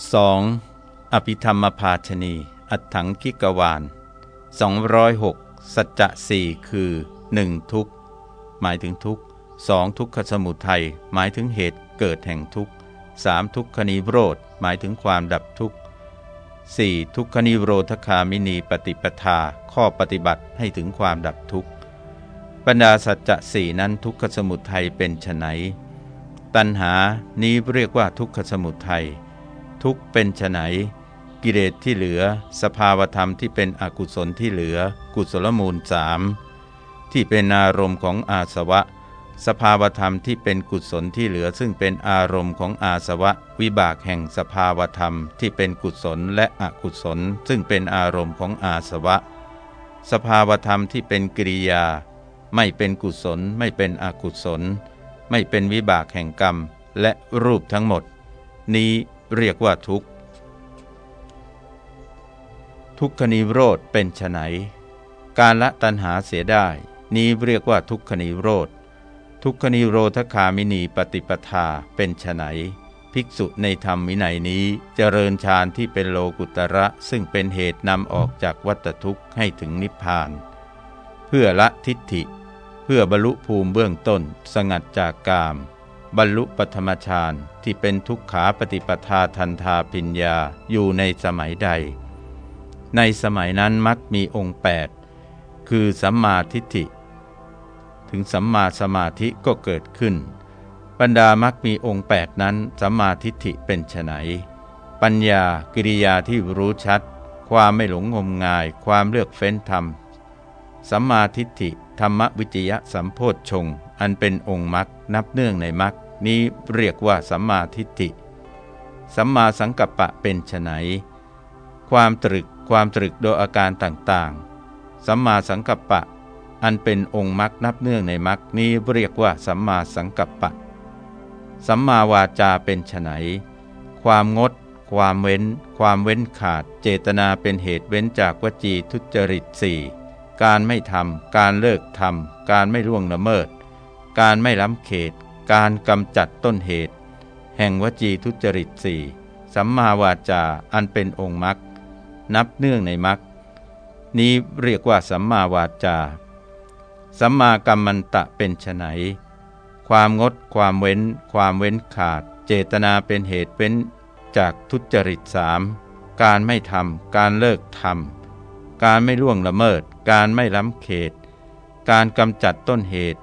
2. อภิธรรมภาชนี อัตถังกิกวาน206 สัจจะสี่คือ 1. ทุกหมายถึงทุกข์ 2. ทุกขสมุทัยหมายถึงเหตุเกิดแห่งทุกข์ 3. ทุกขนิโรธหมายถึงความดับทุกข์ 4. ทุกขนิโรธคามินีปฏิปทา ข้อปฏิบัติให้ถึงความดับทุกข์บรรดาสัจจะสี่นั้นทุกขสมุทัยเป็นไฉนตัณหานี้เรียกว่าทุกขสมุทัย ทุกเป็นไนกิเลสที่เหลือ สภาวธรรมที่เป็นอกุศลที่เหลือ กุศลมูลสามที่เป็นอารมณ์ของอาสวะ สภาวธรรมที่เป็นกุศลที่เหลือ ซึ่งเป็นอารมณ์ของอาสวะ วิบากแห่งสภาวธรรมที่เป็นกุศลและอกุศล ซึ่งเป็นอารมณ์ของอาสวะ สภาวธรรมที่เป็นกิริยา ไม่เป็นกุศล ไม่เป็นอกุศล ไม่เป็นวิบากแห่งกรรม และรูปทั้งหมด นี้ เรียกว่าทุกข์ ทุกขนิโรธเป็นไฉนการละตัณหาเสียได้ นี้เรียกว่าทุกขนิโรธ ทุกขนิโรธคามินีปฏิปทาเป็นไฉนภิกษุในธรรมวินัยนี้เจริญฌานที่เป็นโลกุตระซึ่งเป็นเหตุนำออกจากวัฏทุกข์ให้ถึงนิพพาน เพื่อละทิฏฐิ เพื่อบรรลุภูมิเบื้องต้นสงัดจากกาม บรรลุปธรรมฌานที่เป็นทุกขาปฏิปทาทันทาปิญญาอยู่ในสมัยใด ในสมัยนั้นมักมีองค์8คือสัมมาทิฏฐิ ถึงสัมมาสมาธิก็เกิดขึ้น บรรดามักมีองค์8นั้นสัมมาทิฏฐิเป็นไฉนปัญญากิริยาที่รู้ชัด ความไม่หลงงมงาย ความเลือกเฟ้นธรรม สัมมาทิฏฐิธรรมวิจยะสัมโพธชง อันเป็นองค์มักนับเนื่องในมักนี้เรียกว่าสัมมาทิฏฐิ สัมมาสังกัปปะเป็นไฉนความตรึกความตรึกโดยอาการต่างๆ สัมมาสังกัปปะ อันเป็นองค์มรรคนับเนื่องในมรรคนี้เรียกว่าสัมมาสังกัปปะ สัมมาวาจาเป็นไฉนความงด ความเว้น ความเว้นขาด เจตนาเป็นเหตุเว้นจากวจีทุจริตสี่ การไม่ทำการเลิกทำการไม่ล่วงละเมิด การไม่ล้ำเขต การกำจัดต้นเหตุ แห่งวจีทุจริตสี่สัมมาวาจาอันเป็นองค์มรรคนับเนื่องในมรรคนี้เรียกว่าสัมมาวาจา สัมมากัมมันตะเป็นไฉนความงด ความเว้น ความเว้นขาด เจตนาเป็นเหตุเว้นจากทุจริตสามการไม่ทำการเลิกทำ การไม่ล่วงละเมิด การไม่ล้ำเขต การกำจัดต้นเหตุ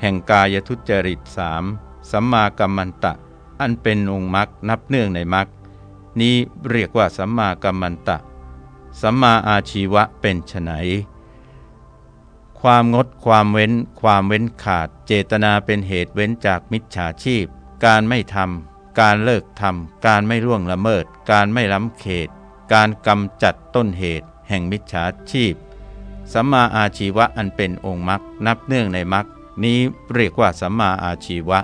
แห่งกายทุจริตสามสัมมากัมมันตะ อันเป็นองค์มรรคนับเนื่องในมรรคนี้เรียกว่าสัมมากัมมันตะ สัมมาอาชีวะเป็นไฉนความงดความเว้น ความเว้นขาด เจตนาเป็นเหตุเว้นจากมิจฉาชีพ การไม่ทำการเลิกทำการไม่ล่วงละเมิด การไม่ล้ำเขต การกำจัดต้นเหตุ แห่งมิจฉาชีพ สัมมาอาชีวะอันเป็นองค์มรรคนับเนื่องในมรรคนี้เรียกว่าสัมมาอาชีวะ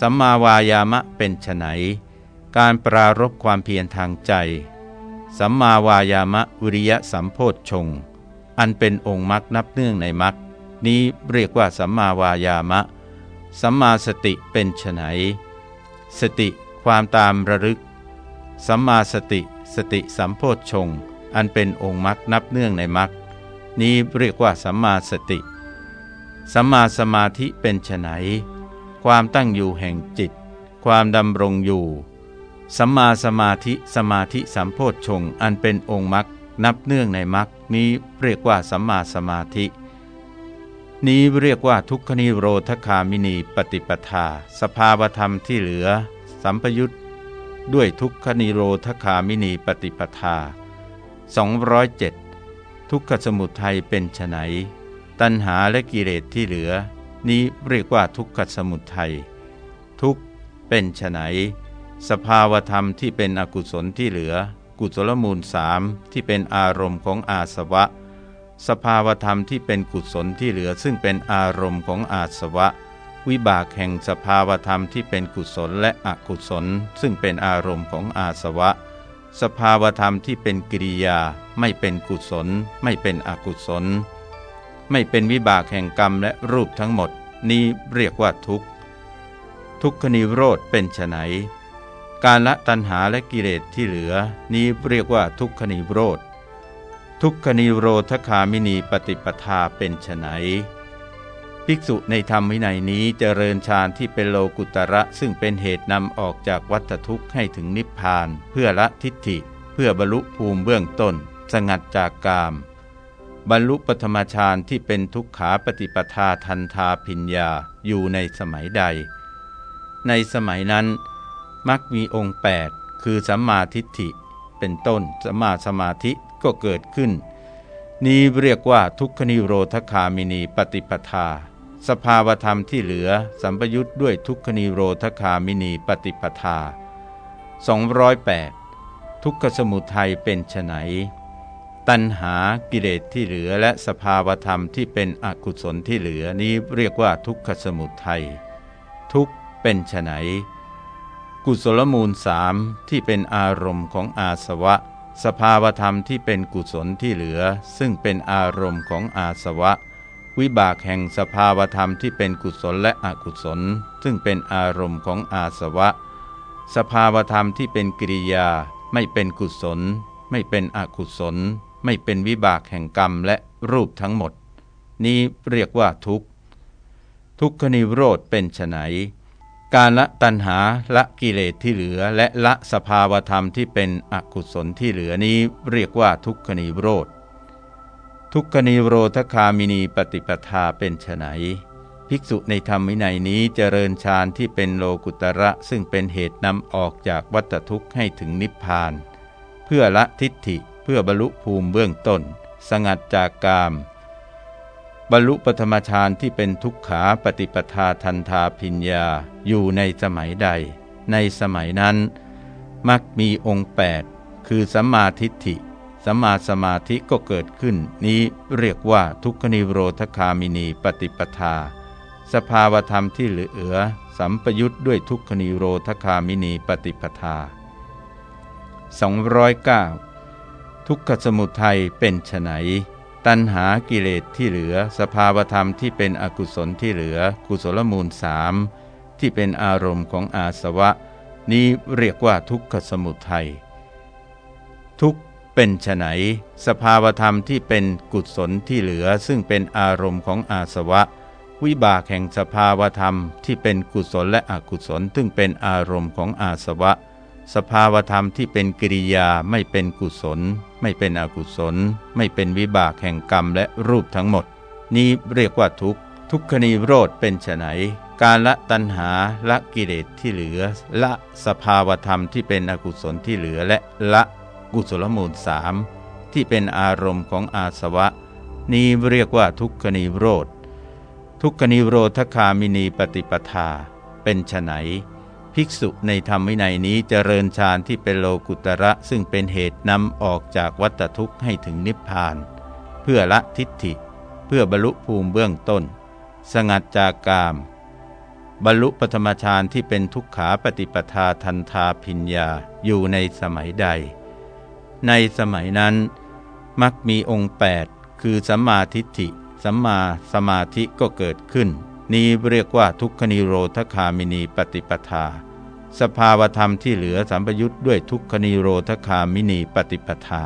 สัมมาวายามะเป็นไฉนการปรารบความเพียรทางใจ สัมมาวายามะวิริยะสัมโพชฌงอันเป็นองค์มรรคนับเนื่องในมรรคนี้เรียกว่าสัมมาวายามะ สัมมาสติเป็นไฉนสติความตามระลึก สัมมาสติ สติสัมโพชฌง อันเป็นองค์มรรคนับเนื่องในมรรคนี้เรียกว่าสัมมาสติ สัมมาสมาธิเป็นไฉนความตั้งอยู่แห่งจิต ความดำรงอยู่ สัมมาสมาธิสมาธิสัมโพชฌงอันเป็นองค์มรรคนับเนื่องในมรรคนี้เรียกว่าสัมมาสมาธิ นี้เรียกว่าทุกขนิโรธคามินีปฏิปทา สภาวธรรมที่เหลือ สัมปยุตด้วยทุกขนิโรธคามินีปฏิปทา 207 ทุกขสมุทัยเป็นไฉนตัณหาและกิเลสที่เหลือ นี้เรียกว่าทุกขสมุทัยทุกเป็นไฉนสภาวธรรมที่เป็นอกุศลที่เหลือ กุศลมูลสามที่เป็นอารมณ์ของอาสวะ สภาวธรรมที่เป็นกุศลที่เหลือ ซึ่งเป็นอารมณ์ของอาสวะ วิบากแห่งสภาวธรรมที่เป็นกุศลและอกุศล ซึ่งเป็นอารมณ์ของอาสวะ สภาวธรรมที่เป็นกิริยาไม่เป็นกุศล ไม่เป็นอกุศล ไม่เป็นวิบากแห่งกรรมและรูปทั้งหมดนี้เรียกว่าทุกข์ ทุกขนิโรธเป็นไฉนการละตัณหาและกิเลสที่เหลือ นี้เรียกว่าทุกขนิโรธ ทุกขนิโรธคามินีปฏิปทาเป็นไฉน ภิกษุในธรรมวินัยนี้เจริญฌานที่เป็นโลกุตระซึ่งเป็นเหตุนำออกจากวัฏทุกข์ให้ถึงนิพพาน เพื่อละทิฏฐิ เพื่อบรรลุภูมิเบื้องต้น สงัดจากกาม บรรลุปธรรมฌานที่เป็นทุกขาปฏิปทาทันทาพิญญาอยู่ในสมัยใด ในสมัยนั้น มักมีองค์ 8 คือสัมมาทิฏฐิ เป็นต้นสัมมาสมาธิก็เกิดขึ้น นี้เรียกว่าทุกขนิโรธคามินีปฏิปทา สภาวธรรมที่เหลือสัมปยุทธ์ด้วยทุกขนิโรธคามินีปฏิปทา 208 ทุกขสมุทัยเป็นไฉนตัณหากิเลสที่เหลือและสภาวธรรมที่เป็นอกุศลที่เหลือนี้เรียกว่าทุกขสมุทัยทุกเป็นไฉนกุศลมูลสามที่เป็นอารมณ์ของอาสวะ สภาวธรรมที่เป็นกุศลที่เหลือ ซึ่งเป็นอารมณ์ของอาสวะ วิบากแห่งสภาวธรรมที่เป็นกุศลและอกุศล ซึ่งเป็นอารมณ์ของอาสวะ สภาวธรรมที่เป็นกิริยา ไม่เป็นกุศล ไม่เป็นอกุศล ไม่เป็นวิบากแห่งกรรมและรูปทั้งหมด นี้เรียกว่าทุกข์ ทุกขนิโรธเป็นไฉนการละตัณหาละกิเลสที่เหลือและละสภาวธรรมที่เป็นอกุศลที่เหลือนี้เรียกว่าทุกขนิโรธ ทุกขนิโรธคามินีปฏิปทาเป็นไฉนภิกษุในธรรมวินัยนี้เจริญฌานที่เป็นโลกุตระซึ่งเป็นเหตุนำออกจากวัฏทุกข์ให้ถึงนิพพาน เพื่อละทิฏฐิเพื่อบรรลุภูมิเบื้องต้น สงัดจากกาม บรรลุปธรรมฌานที่เป็นทุกขาปฏิปทาทันทาพิญญาอยู่ในสมัยใด ในสมัยนั้น มักมีองค์ 8 คือสัมมาทิฏฐิ สัมมาสมาธิก็เกิดขึ้น นี้เรียกว่าทุกขนิโรธคามินีปฏิปทา สภาวธรรมที่เหลือสัมปยุทธ์ด้วยทุกขนิโรธคามินีปฏิปทา 209 ทุกขสมุทัยเป็นไฉนตัณหากิเลสที่เหลือ สภาวธรรมที่เป็นอกุศลที่เหลือ กุศลมูลสามที่เป็นอารมณ์ของอาสวะ นี้เรียกว่าทุกขสมุทัยทุก เป็นไฉนสภาวธรรมที่เป็นกุศลที่เหลือซึ่งเป็นอารมณ์ของอาสวะ วิบากแห่งสภาวธรรมที่เป็นกุศลและอกุศลซึ่งเป็นอารมณ์ของอาสวะ สภาวธรรมที่เป็นกิริยาไม่เป็นกุศล ไม่เป็นอกุศล ไม่เป็นวิบากแห่งกรรมและรูปทั้งหมด นี้เรียกว่าทุกทุกขณีโรธเป็นไนการละตัณหาละกิเลสที่เหลือ ละสภาวธรรมที่เป็นอกุศลที่เหลือและละ กุศลมูลสามที่เป็นอารมณ์ของอาสวะ นี้เรียกว่าทุกขนิโรธ ทุกขนิโรธคามินีปฏิปทา เป็นไฉนภิกษุในธรรมวินัยนี้เจริญฌานที่เป็นโลกุตระซึ่งเป็นเหตุนำออกจากวัฏทุกข์ให้ถึงนิพพาน เพื่อละทิฏฐิ เพื่อบรรลุภูมิเบื้องต้น สงัดจากกาม บรรลุปธรรมฌานที่เป็นทุกขาปฏิปทาทันทาพิญญาอยู่ในสมัยใด ในสมัยนั้น มักมีองค์ 8 คือสัมมาทิฏฐิสัมมาสมาธิก็เกิดขึ้น นี้เรียกว่าทุกขนิโรธคามินีปฏิปทา สภาวธรรมที่เหลือสัมปยุทธ์ด้วยทุกขนิโรธคามินีปฏิปทา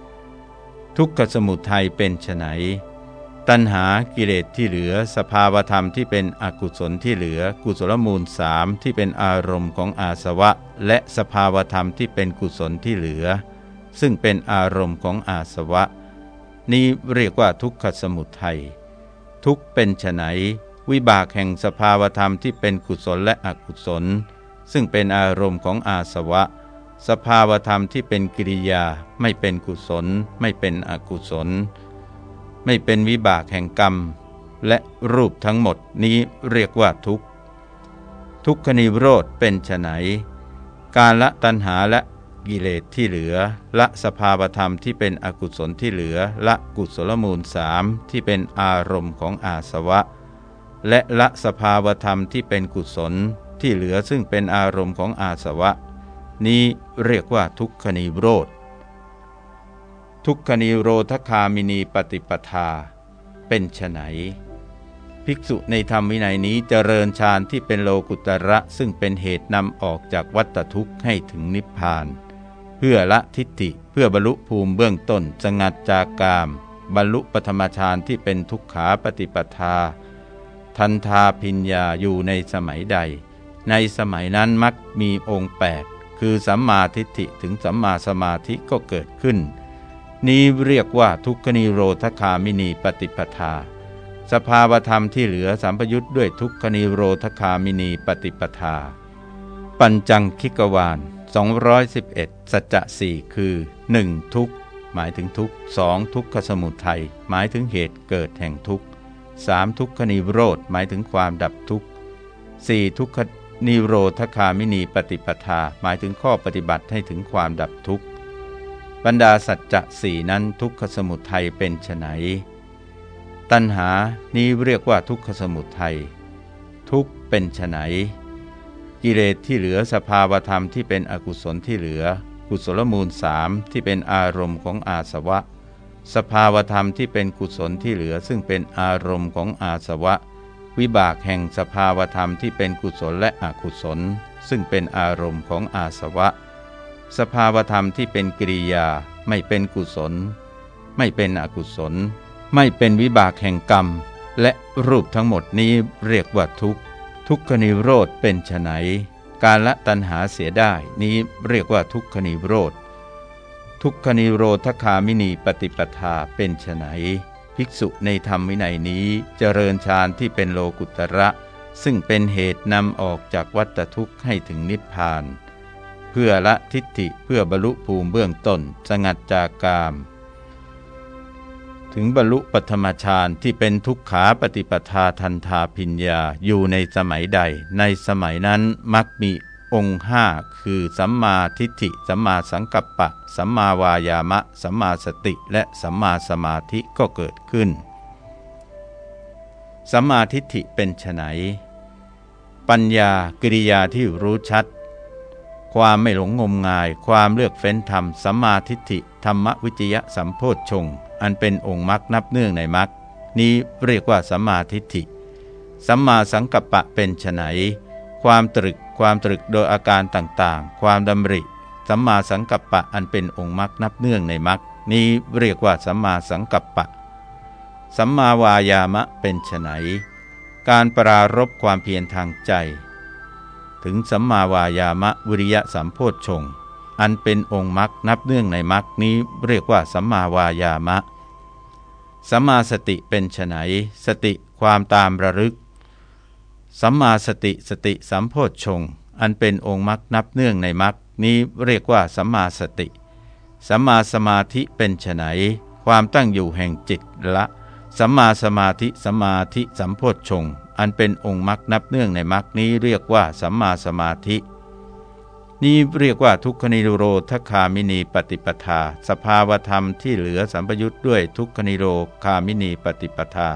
210 ทุกขสมุทัยเป็นไฉน ตัณหากิเลสที่เหลือ สภาวธรรมที่เป็นอกุศลที่เหลือ กุศลมูลสามที่เป็นอารมณ์ของอาสวะ และสภาวธรรมที่เป็นกุศลที่เหลือ ซึ่งเป็นอารมณ์ของอาสวะ นี้เรียกว่าทุกขสมุทัยทุกเป็นไฉนวิบากแห่งสภาวธรรมที่เป็นกุศลและอกุศล ซึ่งเป็นอารมณ์ของอาสวะ สภาวธรรมที่เป็นกิริยาไม่เป็นกุศล ไม่เป็นอกุศล ไม่เป็นวิบากแห่งกรรม และรูปทั้งหมดนี้เรียกว่าทุกข์ ทุกขนิโรธเป็นไฉนการละตัณหาและกิเลสที่เหลือ ละสภาวธรรมที่เป็นอกุศลที่เหลือ ละกุศลมูลสามที่เป็นอารมณ์ของอาสวะ และละสภาวธรรมที่เป็นกุศลที่เหลือซึ่งเป็นอารมณ์ของอาสวะ นี้เรียกว่าทุกขนิโรธ ทุกขนิโรธคามินีปฏิปทา เป็นไนภิกษุในธรรมวินัยนี้เจริญฌานที่เป็นโลกุตระซึ่งเป็นเหตุนำออกจากวัฏทุกข์ให้ถึงนิพพาน เพื่อละทิฏฐิเพื่อบรรลุภูมิเบื้องต้นสงัดจากกาม บรรลุปธรรมฌานที่เป็นทุกขาปฏิปทา ทันทาพิญญาอยู่ในสมัยใด ในสมัยนั้นมักมีองค์แปดคือสัมมาทิฏฐิถึงสัมมาสมาธิก็เกิดขึ้น นี้เรียกว่าทุกขนิโรธคามินีปฏิปทา สภาวธรรมที่เหลือสัมปยุทธ์ด้วยทุกขนิโรธคามินีปฏิปทา ปัญจังคิกวาน211 สัจจะสี่คือ 1. ทุกหมายถึงทุกข์ 2. ทุกขสมุทัยหมายถึงเหตุเกิดแห่งทุกข์ 3. ทุกขนิโรธหมายถึงความดับทุกข์ 4. ทุกขนิโรธคามินีปฏิปทา หมายถึงข้อปฏิบัติให้ถึงความดับทุกข์ บรรดาสัจจะสี่นั้นทุกขสมุทัยเป็นไฉนตัณหานี้เรียกว่าทุกขสมุทัยทุกเป็นไฉนกิเลสที่เหลือสภาวธรรมที่เป็นอกุศลที่เหลือ กุศลมูลสามที่เป็นอารมณ์ของอาสวะ สภาวธรรมที่เป็นกุศลที่เหลือ ซึ่งเป็นอารมณ์ของอาสวะ วิบากแห่งสภาวธรรมที่เป็นกุศลและอกุศล ซึ่งเป็นอารมณ์ของอาสวะ สภาวธรรมที่เป็นกิริยาไม่เป็นกุศล ไม่เป็นอกุศล ไม่เป็นวิบากแห่งกรรม และรูปทั้งหมดนี้เรียกว่าทุกข์ทุกขนิโรธเป็นไฉนการละตัณหาเสียได้นี้เรียกว่าทุกขนิโรธทุกขนิโรธคามินีปฏิปทาเป็นไฉนภิกษุในธรรมวินัยนี้เจริญฌานที่เป็นโลกุตระ ซึ่งเป็นเหตุนำออกจากวัฏทุกข์ให้ถึงนิพพาน เพื่อละทิฏฐิเพื่อบรรลุภูมิเบื้องต้นสงัดจากกาม ถึงบรรลุปฐมฌานที่เป็นทุกขาปฏิปทาทันทาพิญญาอยู่ในสมัยใด ในสมัยนั้นมักมีองค์ห้าคือสัมมาทิฏฐิสัมมาสังกัปปะ สัมมาวายามะ สัมมาสติและสัมมาสมาธิก็เกิดขึ้น สัมมาทิฏฐิเป็นไฉนปัญญากิริยาที่รู้ชัด ความไม่หลงงมงาย ความเลือกเฟ้นธรรมสัมมาทิฏฐิธรรมวิจยะสัมโพชฌงค์อันเป็นองค์มรรคนับเนื่องในมรรคนี้เรียกว่าสัมมาทิฏฐิ สัมมาสังกัปปะเป็นไฉนความตรึกความตรึกโดยอาการต่างๆ ความดำริ สัมมาสังกัปปะอันเป็นองค์มรรคนับเนื่องในมรรคนี้เรียกว่าสัมมาสังกัปปะ สัมมาวายามะเป็นไฉนการปรารบความเพียรทางใจ ถึงสัมมาวายามะวิริยะสัมโพชฌงค์อันเป็นองค์มรรคนับเนื่องในมรรคนี้เรียกว่าสัมมาวายามะ สัมมาสติเป็นไฉนสติความตามระลึก สัมมาสติสติสัมโพชฌงอันเป็นองค์มรรคนับเนื่องในมรรคนี้เรียกว่าสัมมาสติ สัมมาสมาธิเป็นไฉนความตั้งอยู่แห่งจิตละ สัมมาสมาธิสมาธิสัมโพชฌง อันเป็นองค์มรรคนับเนื่องในมรรคนี้เรียกว่าสัมมาสมาธิ นี้เรียกว่าทุกขนิโรธคามินีปฏิปทา สภาวธรรมที่เหลือสัมปยุทธ์ด้วยทุกขนิโรคามินีปฏิปทา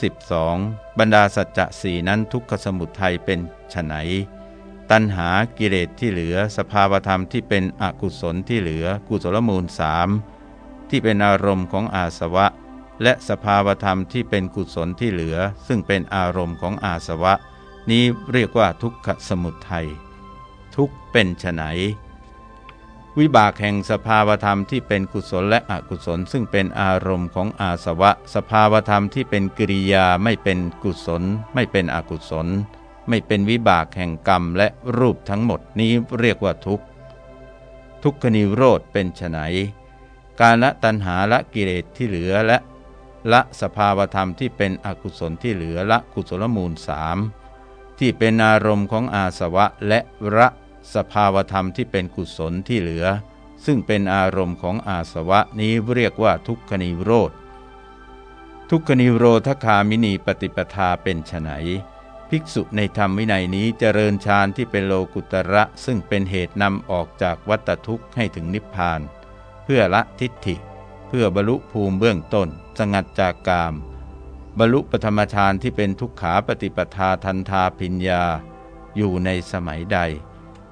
212 บรรดาสัจจะสี่นั้นทุกขสมุทัยเป็นไฉนตัณหากิเลสที่เหลือ สภาวธรรมที่เป็นอกุศลที่เหลือ กุศลมูลสามที่เป็นอารมณ์ของอาสวะ และสภาวธรรมที่เป็นกุศลที่เหลือ ซึ่งเป็นอารมณ์ของอาสวะ นี้เรียกว่าทุกขสมุทัยทุกเป็นไฉนวิบากแห่งสภาวธรรมที่เป็นกุศลและอกุศล ซึ่งเป็นอารมณ์ของอาสวะ สภาวธรรมที่เป็นกิริยาไม่เป็นกุศล ไม่เป็นอกุศล ไม่เป็นวิบากแห่งกรรมและรูปทั้งหมดนี้เรียกว่าทุกข์ทุกขนิโรธเป็นไฉนการละตัณหาละกิเลสที่เหลือและ ละสภาวธรรมที่เป็นอกุศลที่เหลือละกุศลมูลสามที่เป็นอารมณ์ของอาสวะและระสภาวธรรมที่เป็นกุศลที่เหลือ ซึ่งเป็นอารมณ์ของอาสวะนี้เรียกว่าทุกขนิโรธ ทุกขนิโรธคามินีปฏิปทาเป็นไฉนภิกษุในธรรมวินัยนี้เจริญฌานที่เป็นโลกุตระ ซึ่งเป็นเหตุนำออกจากวัฏทุกข์ให้ถึงนิพพาน เพื่อละทิฏฐิ เพื่อบรรลุภูมิเบื้องต้น สงัดจากกาม บรรลุปธรรมฌานที่เป็นทุกขาปฏิปทาทันทาพิญญา อยู่ในสมัยใด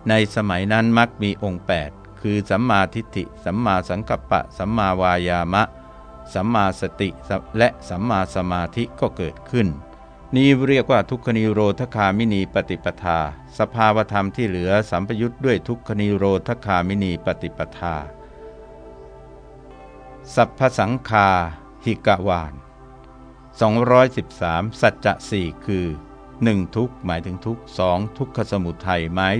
ในสมัยนั้นมักมีองค์ 8 คือสัมมาทิฏฐิ สัมมาสังกัปปะ สัมมาวายามะ สัมมาสติและสัมมาสมาธิก็เกิดขึ้น นี้เรียกว่าทุกขนิโรธคามินีปฏิปทา สภาวธรรมที่เหลือสัมปยุทธ์ด้วยทุกขนิโรธคามินีปฏิปทาสัพพสังคา หิกะวาน213 สัจจะสี่คือ 1. ทุกหมายถึงทุกสองทุกขสมุทัยหมาย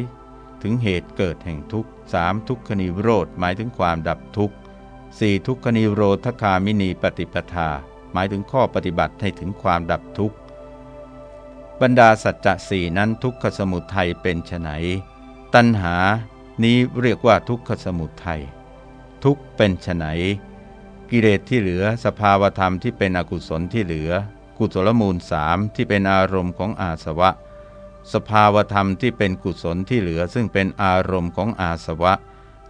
ถึงเหตุเกิดแห่งทุกสามทุกขนิโรธหมายถึงความดับทุกสี่ทุกขนิโรธคามินีปฏิปทา หมายถึงข้อปฏิบัติให้ถึงความดับทุกข์บรรดาสัจจะสี่นั้นทุกขสมุทัยเป็นไฉนตัณหานี้เรียกว่าทุกขสมุทัยทุกเป็นไฉน กิเลสที่เหลือสภาวธรรมที่เป็นอกุศลที่เหลือ กุศลมูลสามที่เป็นอารมณ์ของอาสวะ สภาวธรรมที่เป็นกุศลที่เหลือ ซึ่งเป็นอารมณ์ของอาสวะ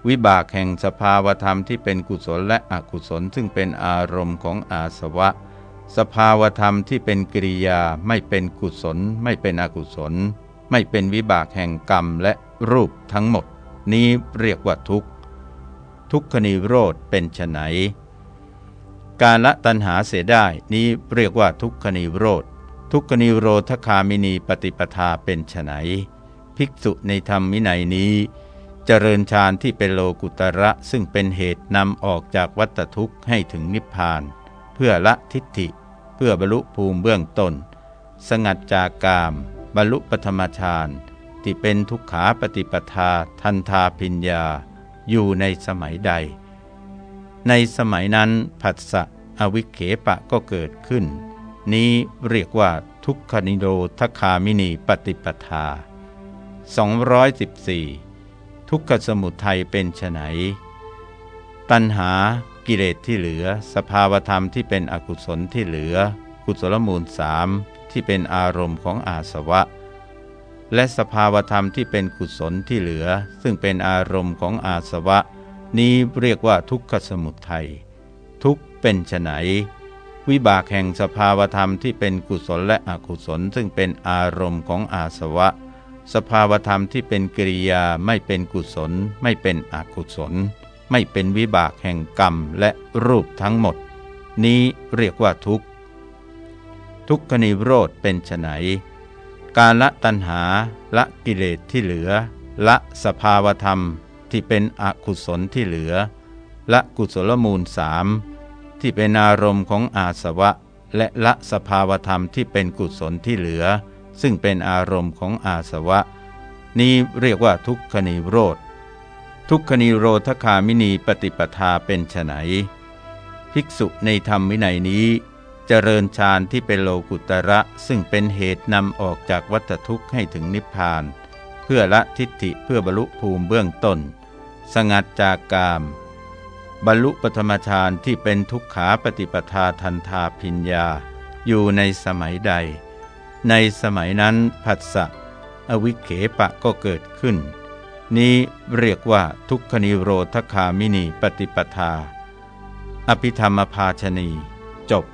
วิบากแห่งสภาวธรรมที่เป็นกุศลและอกุศลซึ่งเป็นอารมณ์ของอาสวะ สภาวธรรมที่เป็นกิริยาไม่เป็นกุศล ไม่เป็นอกุศล ไม่เป็นวิบากแห่งกรรมและรูปทั้งหมด นี้เรียกว่าทุกข์ทุกขนิโรธเป็นไฉน การละตัณหาเสียได้นี้เรียกว่าทุกขนิโรธ ทุกขนิโรธคามินีปฏิปทาเป็นไฉนภิกษุในธรรมวินัยนี้ เจริญฌานที่เป็นโลกุตระซึ่งเป็นเหตุนำออกจากวัฏทุกข์ให้ถึงนิพพาน เพื่อละทิฏฐิ เพื่อบรรลุภูมิเบื้องต้น สงัดจากกาม บรรลุปธรรมฌานที่เป็นทุกขาปฏิปทาทันทาพิญญา อยู่ในสมัยใด ในสมัยนั้นผัสสะอวิเคปะก็เกิดขึ้น นี้เรียกว่าทุกขนิโรธคามินีปฏิปทา 214 ทุกขสมุทัยเป็นไฉนตัณหากิเลสที่เหลือ สภาวธรรมที่เป็นอกุศลที่เหลือ กุศลมูลสามที่เป็นอารมณ์ของอาสวะ และสภาวธรรมที่เป็นกุศลที่เหลือ ซึ่งเป็นอารมณ์ของอาสวะ นี้เรียกว่าทุกขสมุทัย ทุกเป็นไฉนวิบากแห่งสภาวธรรมที่เป็นกุศลและอกุศล ซึ่งเป็นอารมณ์ของอาสวะ สภาวธรรมที่เป็นกิริยาไม่เป็นกุศล ไม่เป็นอกุศล ไม่เป็นวิบากแห่งกรรมและรูปทั้งหมด นี้เรียกว่าทุกข์ ทุกขนิโรธเป็นไฉนการละตัณหาละกิเลสที่เหลือ ละสภาวธรรม ที่เป็นอกุศลที่เหลือ ละกุศลมูลสามที่เป็นอารมณ์ของอาสวะ และละสภาวธรรมที่เป็นกุศลที่เหลือ ซึ่งเป็นอารมณ์ของอาสวะ นี้เรียกว่าทุกขนิโรธทุกขนิโรธคามินีปฏิปทาเป็นไฉนภิกษุในธรรมวินัยนี้ เจริญฌานที่เป็นโลกุตระซึ่งเป็นเหตุนำออกจากวัฏทุกข์ให้ถึงนิพพาน เพื่อละทิฏฐิเพื่อบรรลุภูมิเบื้องต้น สงัดจากกาม บรรลุปธรรมฌานที่เป็นทุกขาปฏิปทาทันทาพิญญา อยู่ในสมัยใด ในสมัยนั้นผัสสะอวิเคปะก็เกิดขึ้น นี้เรียกว่าทุกขนิโรธคามินีปฏิปทา อภิธรรมภาชนี จบ